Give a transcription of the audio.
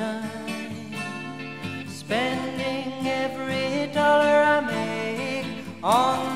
time, spending every dollar I make on